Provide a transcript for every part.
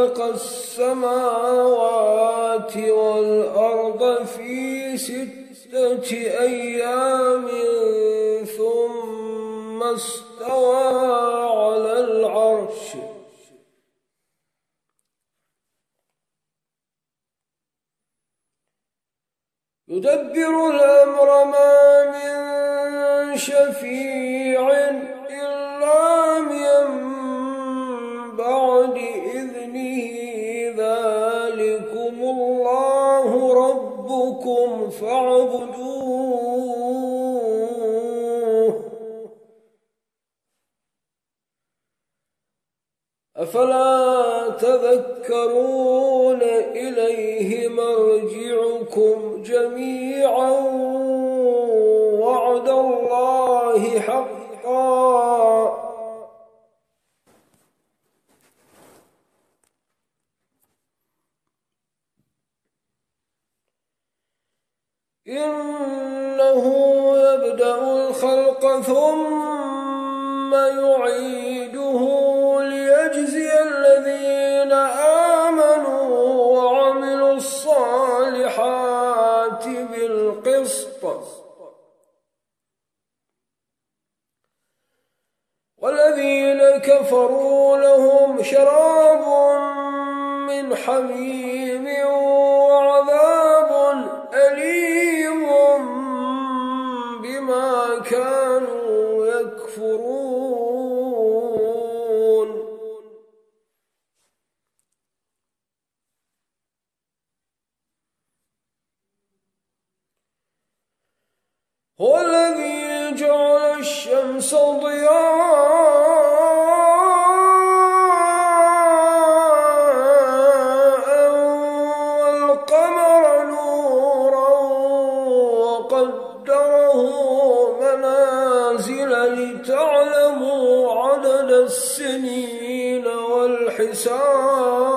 خلق السماوات والأرض في ستة أيام ثم استوى على العرش. يدبر الأمر ما من شفيع ربكم فاعبدوه. أفلا تذكرون إليه مرجعكم جميعا وعد الله حقا إنه يبدأ الخلق ثم يعيده قدره منازل لتعلموا عدد السنين والحساب.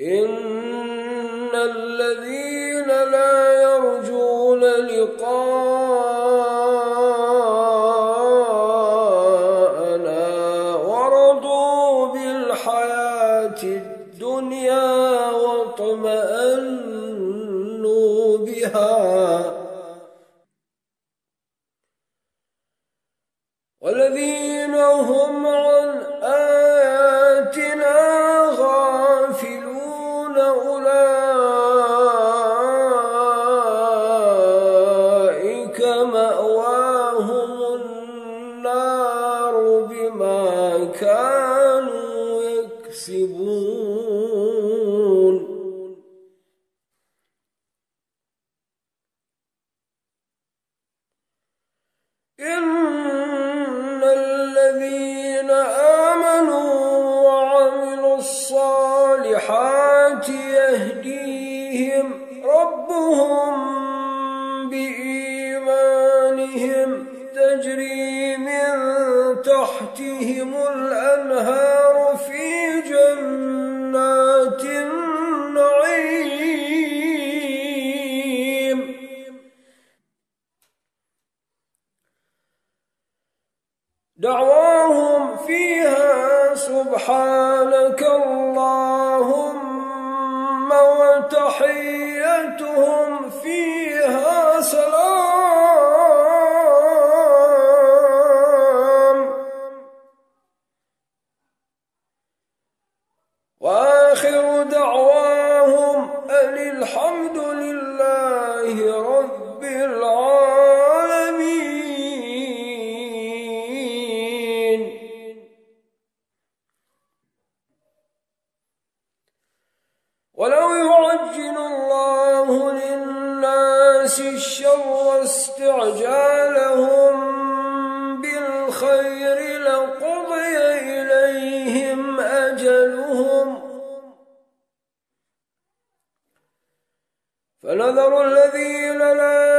إن الذين ربهم الناس الشر استعجالهم بالخير لقضي إليهم أجلهم. فنذر الذين لا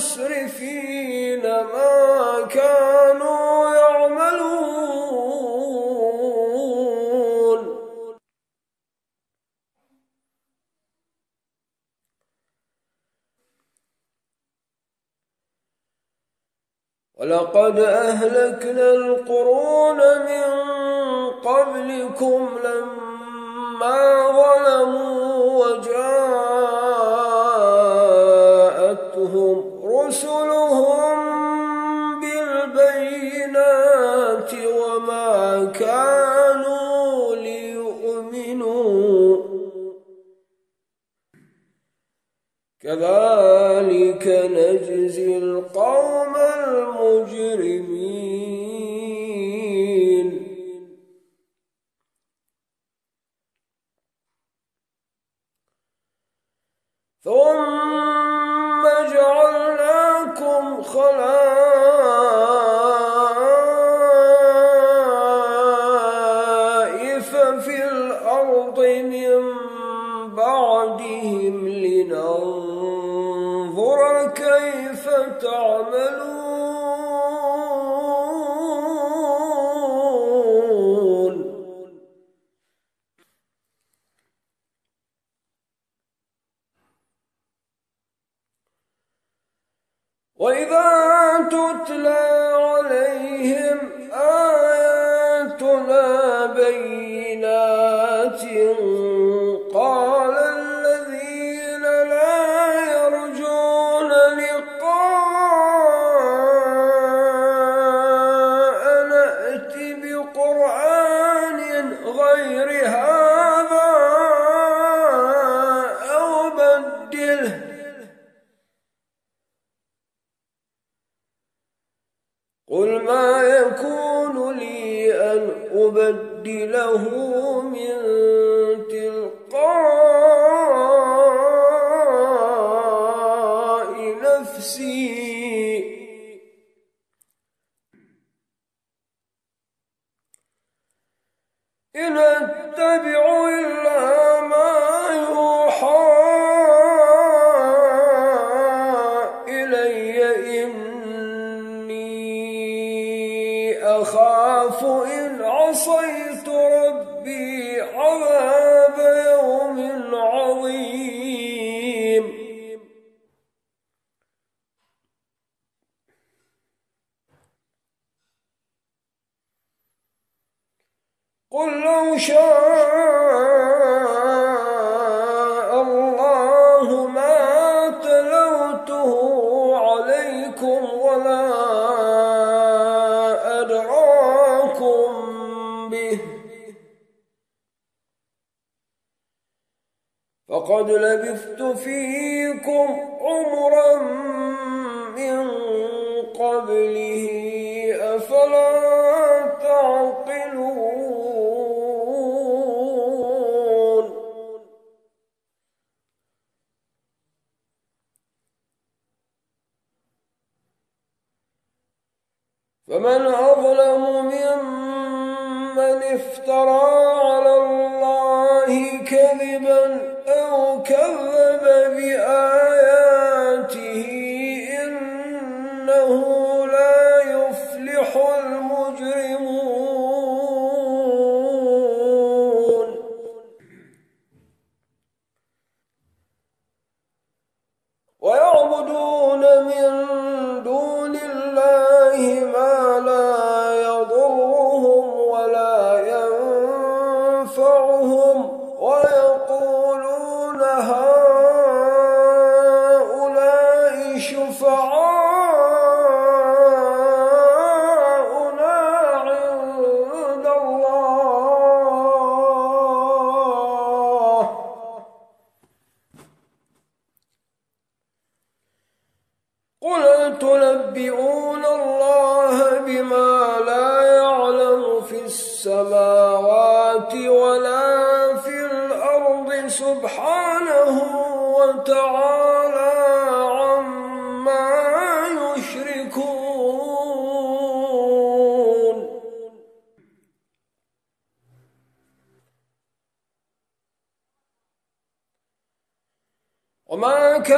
المسرفين ما كانوا يعملون ولقد أهلكنا القرون من قبلكم لما غيرها وقد لبثت فيكم عمرا من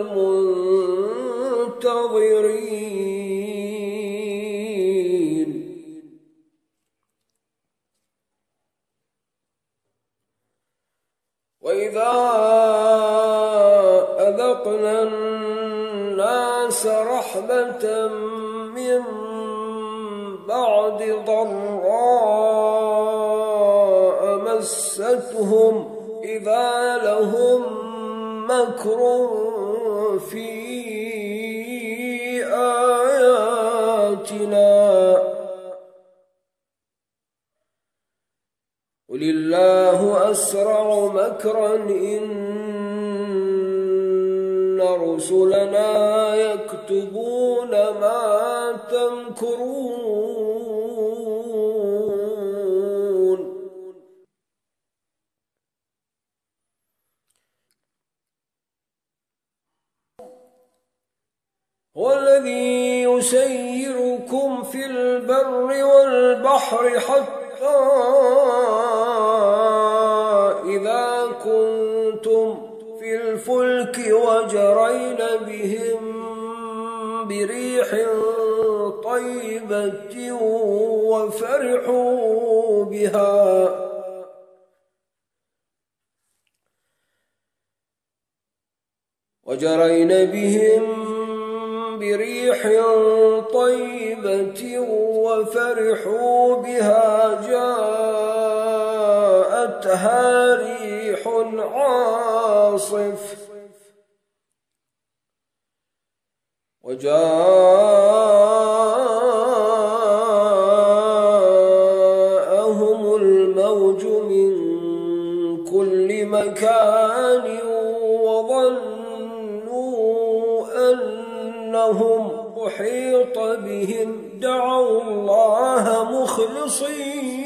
المؤمنين مكرا إن رسلنا يكتبون ما تمكرون. والذي يسيركم في البر والبحر حتى كنتم في الفلك وجرين بهم بريح طيبة وفرحوا بها. وجرين بهم بريح طيبة وفرحوا بها. جاءتها عاصف. وجاءهم الموج من كل مكان وظنوا أنهم أحيط بهم. دعوا الله مخلصين.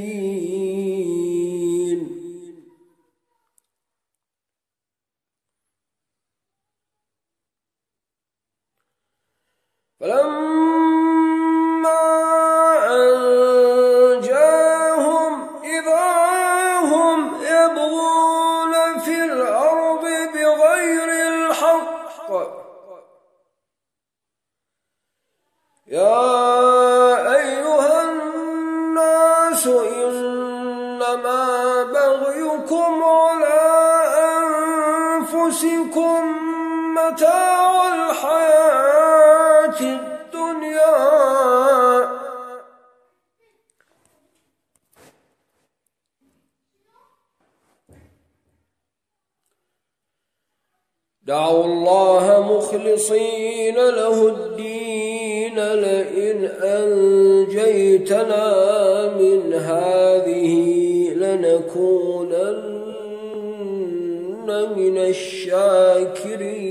أنفسكم متاع الحياة الدنيا. دعوا الله مخلصين له الدين لئن أنجيتنا من هذه لنكونن من الشاكرين.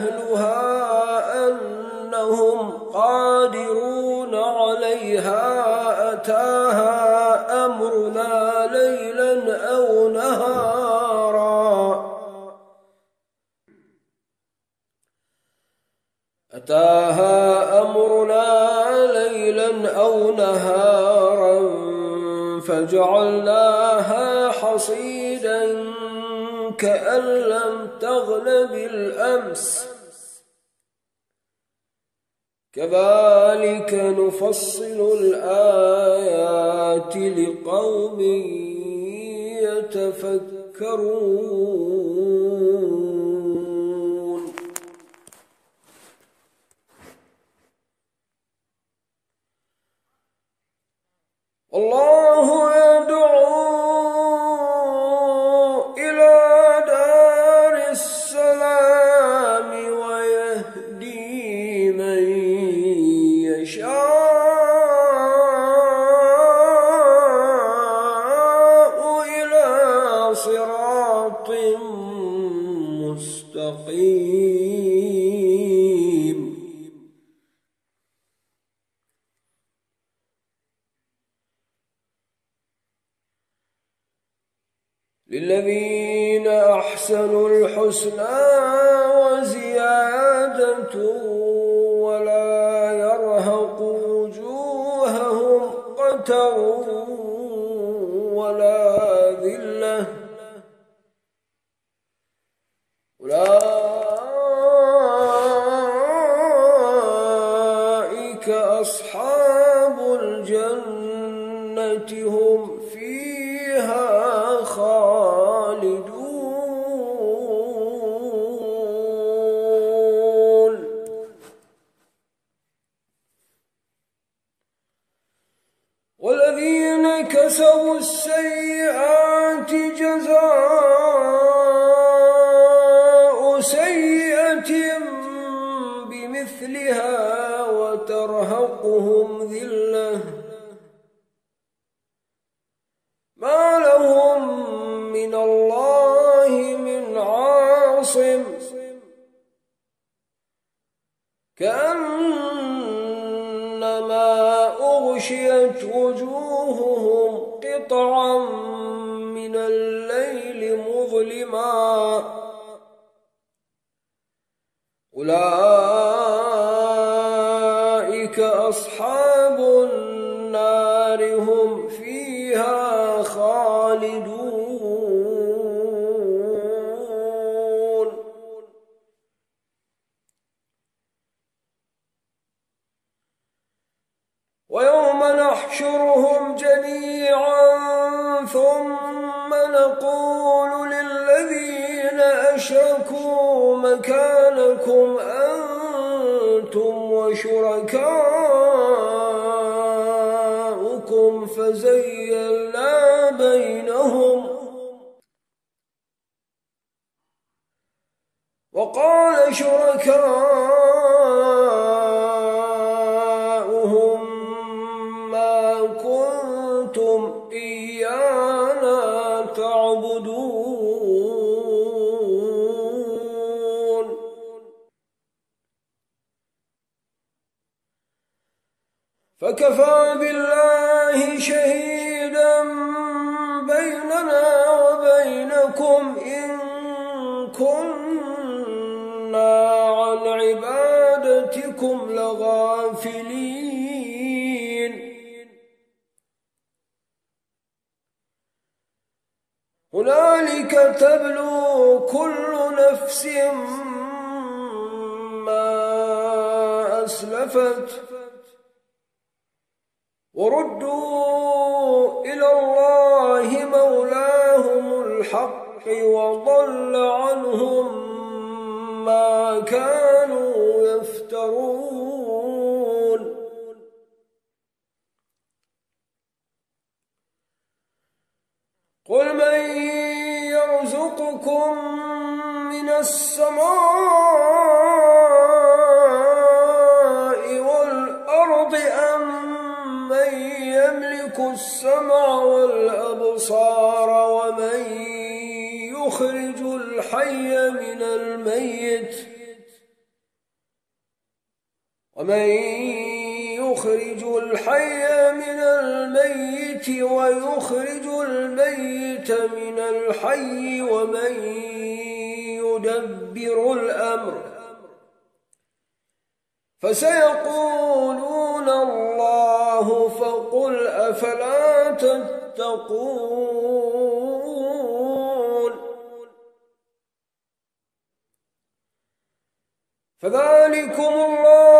أهلها أنهم قادرون عليها أتاها أمرنا ليلا أو نهارا. أتاها أمرنا ليلا أو نهارا فجعلناها حصيدا كأن لم تغلب الأمس كذلك نفصل الآيات لقوم يتفكرون. الله يدعو ولا ذلة. أولئك الليل مظلما. أولئك شركاء وكفى بالله من يخرج الحي من الميت ويخرج الميت من الحي ومن يدبر الأمر فسيقولون الله فقل أفلا تتقون فذلكم الله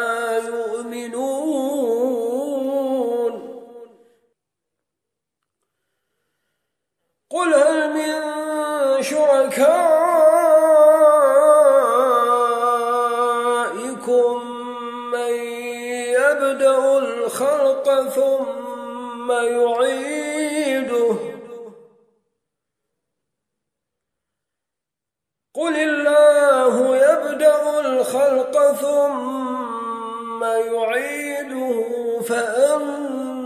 قل الله يبدأ الخلق ثم يعيده فأنا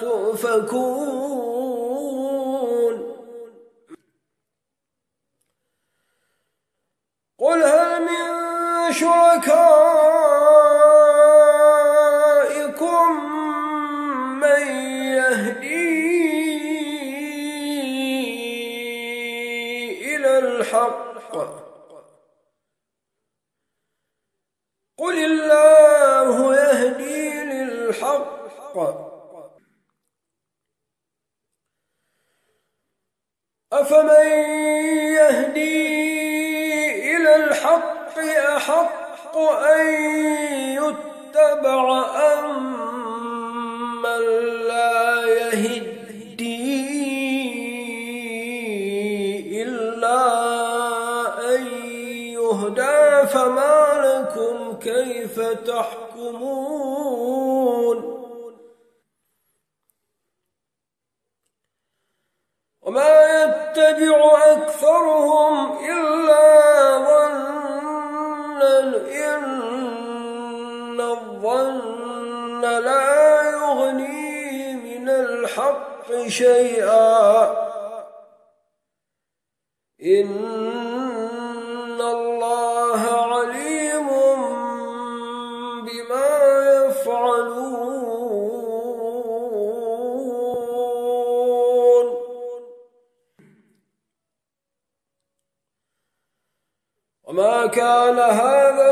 تؤفكون. الحق قل الله يهدي للحق. أفمن الحق شيئا. إن الله عليم بما يفعلون. وما كان هذا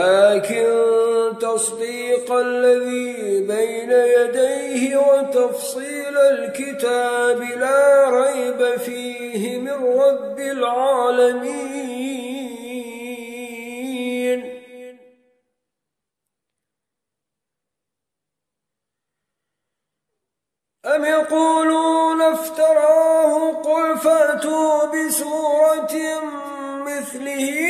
ولكن تصديق الذي بين يديه وتفصيل الكتاب لا ريب فيه من رب العالمين. أم يقولون افتراه قل فأتوا بسورة مثله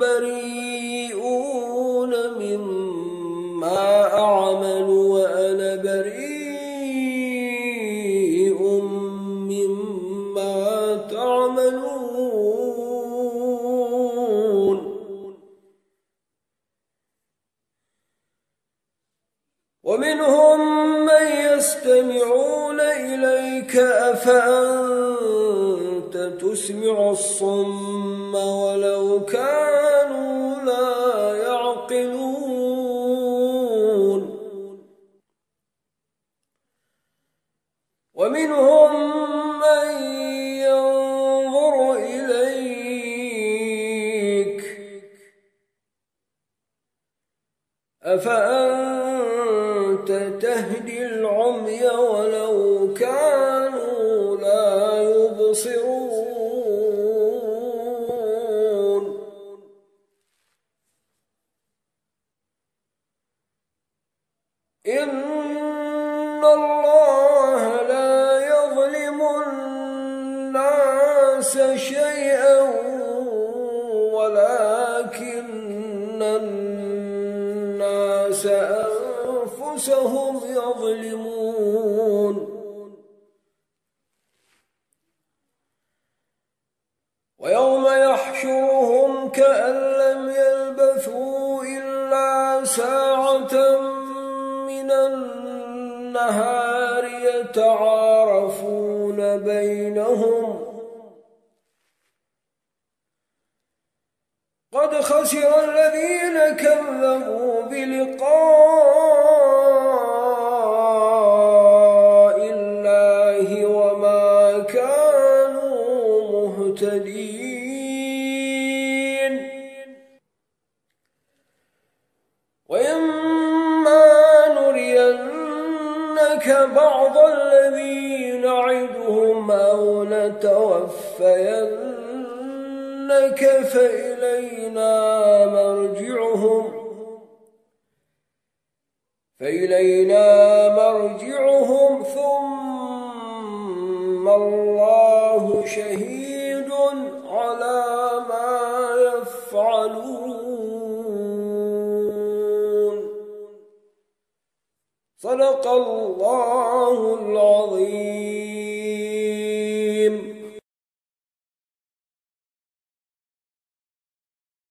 بريئون مما أعمل وأنا بريء مما تعملون. ومنهم من يستمعون إليك أفأنت تسمع الصم ولو كانوا أفأنت قد خسر الذين كذبوا بلقاء الله وما كانوا مهتدين. وإما نرينك بعض الذي نعدهم أو نتوفينك فإلينا مرجعهم فإلينا مرجعهم ثم الله شهيد على ما يفعلون. صدق الله